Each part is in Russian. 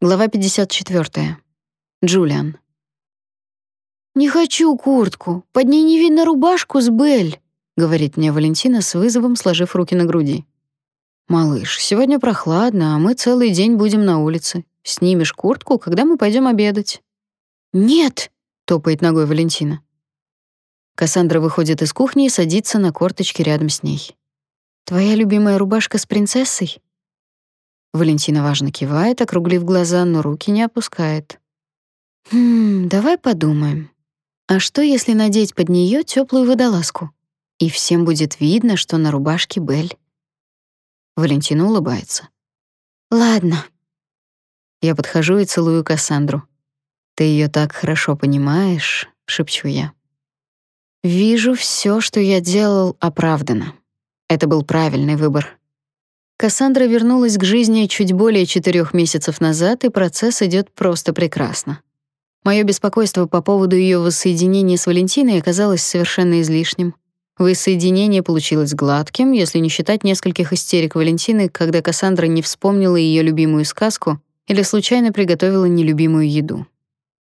Глава 54. Джулиан. «Не хочу куртку. Под ней не видно рубашку с Бель», — говорит мне Валентина с вызовом, сложив руки на груди. «Малыш, сегодня прохладно, а мы целый день будем на улице. Снимешь куртку, когда мы пойдем обедать». «Нет», — топает ногой Валентина. Кассандра выходит из кухни и садится на корточки рядом с ней. «Твоя любимая рубашка с принцессой?» Валентина важно кивает, округлив глаза, но руки не опускает. «Хм, давай подумаем. А что, если надеть под нее теплую водолазку? И всем будет видно, что на рубашке Бель». Валентина улыбается. «Ладно». Я подхожу и целую Кассандру. «Ты ее так хорошо понимаешь», — шепчу я. «Вижу, все, что я делал, оправдано. Это был правильный выбор. Кассандра вернулась к жизни чуть более четырех месяцев назад, и процесс идет просто прекрасно. Мое беспокойство по поводу ее воссоединения с Валентиной оказалось совершенно излишним. Воссоединение получилось гладким, если не считать нескольких истерик Валентины, когда Кассандра не вспомнила ее любимую сказку или случайно приготовила нелюбимую еду.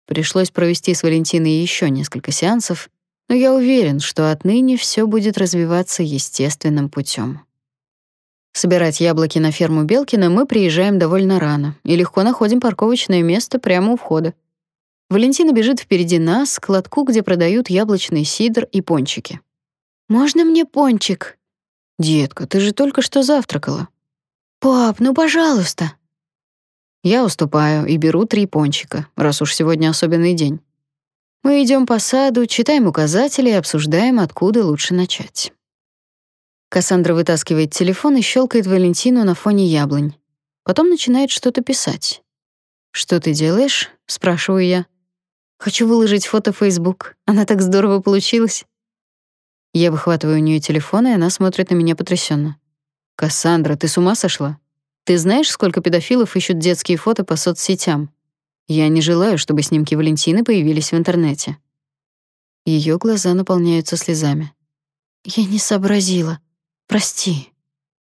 Пришлось провести с Валентиной еще несколько сеансов, но я уверен, что отныне все будет развиваться естественным путем. Собирать яблоки на ферму Белкина мы приезжаем довольно рано и легко находим парковочное место прямо у входа. Валентина бежит впереди нас к лотку, где продают яблочный сидр и пончики. «Можно мне пончик?» «Детка, ты же только что завтракала». «Пап, ну пожалуйста». Я уступаю и беру три пончика, раз уж сегодня особенный день. Мы идем по саду, читаем указатели и обсуждаем, откуда лучше начать. Кассандра вытаскивает телефон и щелкает Валентину на фоне яблонь. Потом начинает что-то писать. «Что ты делаешь?» — спрашиваю я. «Хочу выложить фото в Facebook. Она так здорово получилась». Я выхватываю у нее телефон, и она смотрит на меня потрясенно. «Кассандра, ты с ума сошла? Ты знаешь, сколько педофилов ищут детские фото по соцсетям? Я не желаю, чтобы снимки Валентины появились в интернете». Ее глаза наполняются слезами. «Я не сообразила. Прости.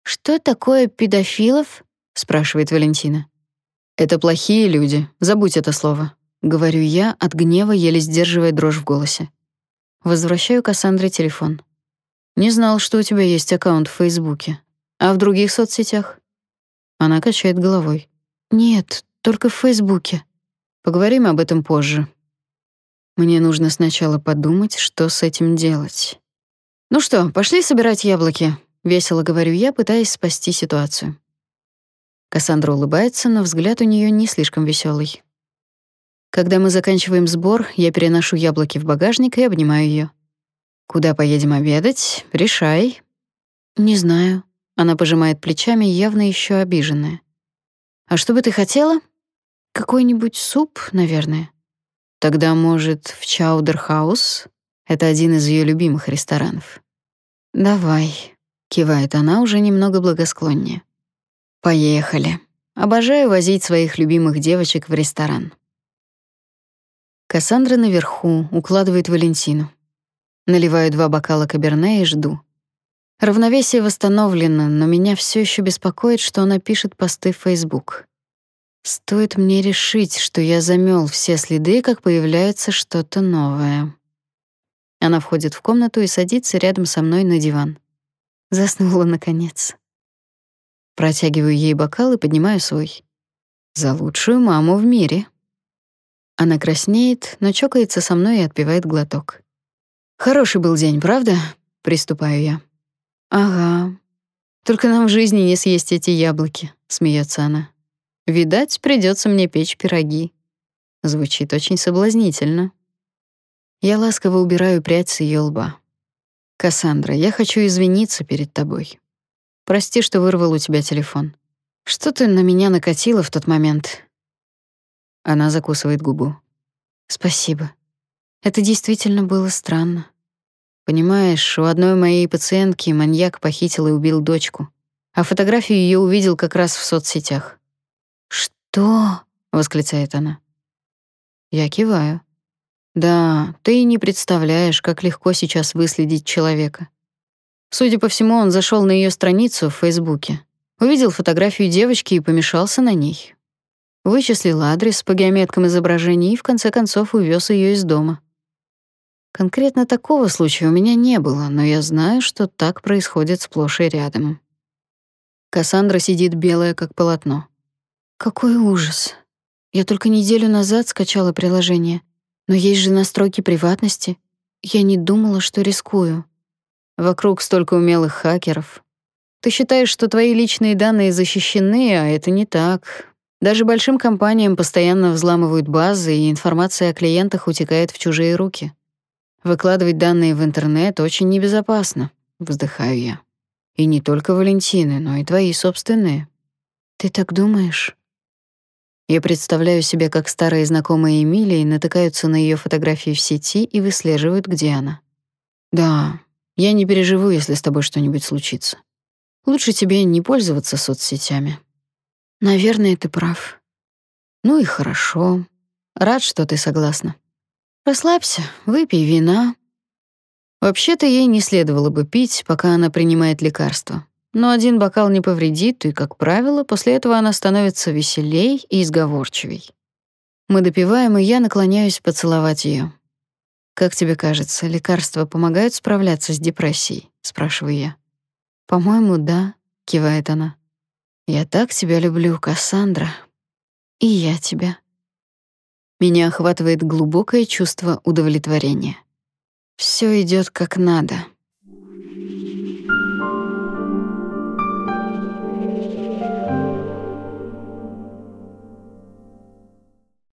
Что такое педофилов? спрашивает Валентина. Это плохие люди. Забудь это слово, говорю я, от гнева еле сдерживая дрожь в голосе. Возвращаю Кассандре телефон. Не знал, что у тебя есть аккаунт в Фейсбуке. А в других соцсетях? Она качает головой. Нет, только в Фейсбуке. Поговорим об этом позже. Мне нужно сначала подумать, что с этим делать. «Ну что, пошли собирать яблоки», — весело говорю я, пытаясь спасти ситуацию. Кассандра улыбается, но взгляд у нее не слишком веселый. Когда мы заканчиваем сбор, я переношу яблоки в багажник и обнимаю ее. «Куда поедем обедать? Решай». «Не знаю». Она пожимает плечами, явно еще обиженная. «А что бы ты хотела?» «Какой-нибудь суп, наверное». «Тогда, может, в Чаудерхаус?» Это один из ее любимых ресторанов. «Давай», — кивает она уже немного благосклоннее. «Поехали. Обожаю возить своих любимых девочек в ресторан». Кассандра наверху укладывает Валентину. Наливаю два бокала каберне и жду. Равновесие восстановлено, но меня все еще беспокоит, что она пишет посты в Facebook. Стоит мне решить, что я замёл все следы, как появляется что-то новое. Она входит в комнату и садится рядом со мной на диван. Заснула наконец. Протягиваю ей бокал и поднимаю свой. За лучшую маму в мире. Она краснеет, но чокается со мной и отпивает глоток. Хороший был день, правда? Приступаю я. Ага. Только нам в жизни не съесть эти яблоки, смеется она. Видать, придется мне печь пироги. Звучит очень соблазнительно. Я ласково убираю прядь с ее лба. Кассандра, я хочу извиниться перед тобой. Прости, что вырвал у тебя телефон. Что ты на меня накатила в тот момент? Она закусывает губу. Спасибо. Это действительно было странно. Понимаешь, у одной моей пациентки маньяк похитил и убил дочку, а фотографию ее увидел как раз в соцсетях. Что? восклицает она. Я киваю. Да, ты и не представляешь, как легко сейчас выследить человека. Судя по всему, он зашел на ее страницу в Фейсбуке, увидел фотографию девочки и помешался на ней. Вычислил адрес по геометкам изображений и в конце концов увез ее из дома. Конкретно такого случая у меня не было, но я знаю, что так происходит сплошь и рядом. Кассандра сидит белая как полотно. Какой ужас. Я только неделю назад скачала приложение, но есть же настройки приватности. Я не думала, что рискую. Вокруг столько умелых хакеров. Ты считаешь, что твои личные данные защищены, а это не так. Даже большим компаниям постоянно взламывают базы, и информация о клиентах утекает в чужие руки. Выкладывать данные в интернет очень небезопасно, вздыхаю я. И не только Валентины, но и твои собственные. Ты так думаешь? Я представляю себе, как старые знакомые Эмилии натыкаются на ее фотографии в сети и выслеживают, где она. Да, я не переживу, если с тобой что-нибудь случится. Лучше тебе не пользоваться соцсетями. Наверное, ты прав. Ну и хорошо. Рад, что ты согласна. Расслабься, выпей вина. Вообще-то ей не следовало бы пить, пока она принимает лекарства. Но один бокал не повредит, и, как правило, после этого она становится веселей и изговорчивей. Мы допиваем, и я наклоняюсь поцеловать ее. Как тебе кажется, лекарства помогают справляться с депрессией, спрашиваю я. По-моему, да, кивает она. Я так тебя люблю, Кассандра. И я тебя. Меня охватывает глубокое чувство удовлетворения. Все идет как надо.